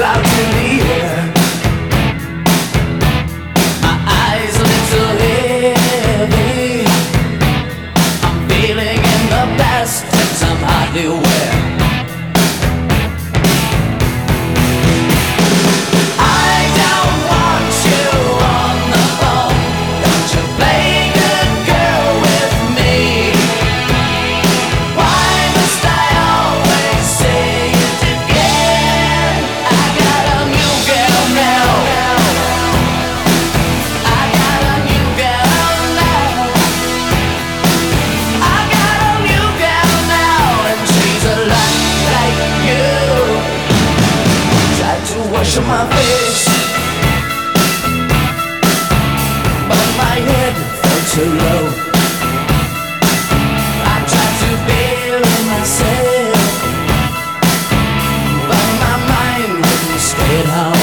about to leave. How. home.